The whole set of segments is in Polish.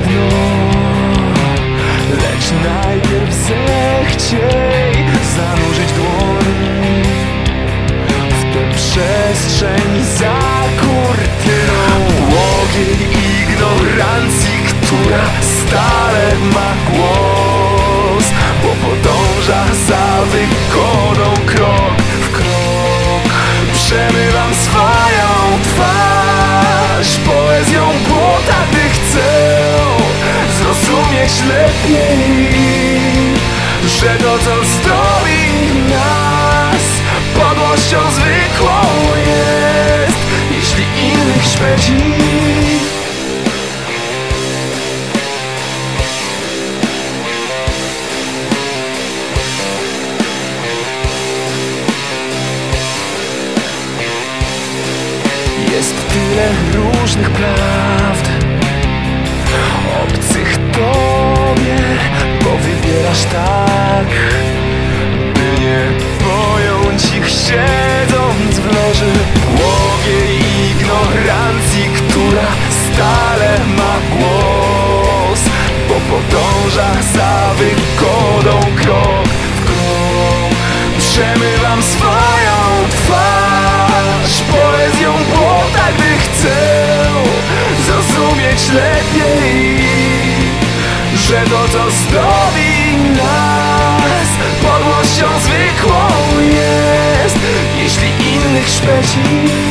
Dno Lecz najpierw zechciej Zanurzyć dłoń. W tę przestrzeń za kurtyną. Błogiej ignorancji, która stale ma głos Bo podąża za wygodą Zrozumieć lepiej Że to co stoi nas. Podłością zwykłą jest Jeśli innych szpeci Jest tyle różnych prawd podąża za wygodą krok w krok. Przemywam swoją twarz Poezją błota, gdy chcę Zrozumieć lepiej Że to co zdobi nas Podłością zwykłą jest. Jeśli innych szpeci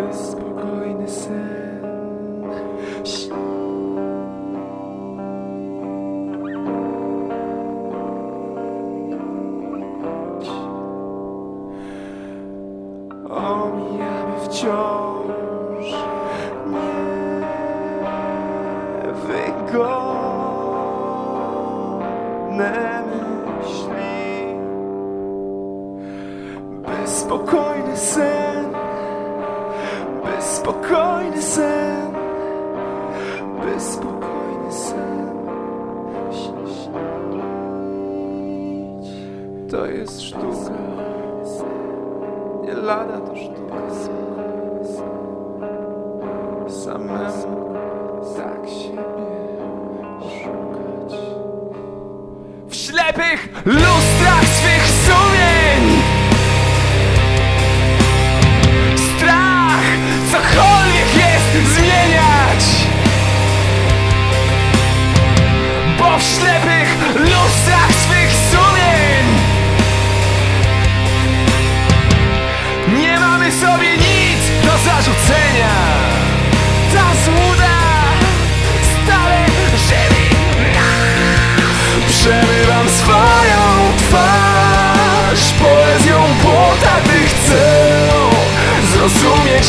Bezspokojny sen. Śni Omijamy wciąż niewygodne myśli. Bezspokojny sen Bezspokojny sen. Bezspokojny sen. Śni, śnić To jest sztuka. Nie lada to sztuka. Samemu tak siebie szukać. W ślepych lustrach swych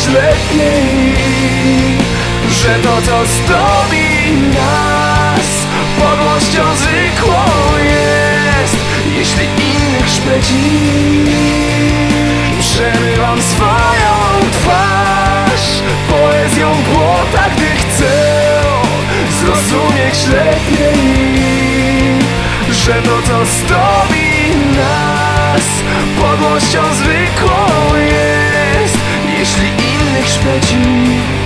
Zrozumieć lepiej Że to co zdobi nas Podłością zwykłą jest. Jeśli innych szpeci Przemywam swoją twarz Poezją błota, gdy chcę Zrozumieć lepiej Że to co zdobi nas Podłością zwykłą jest expect you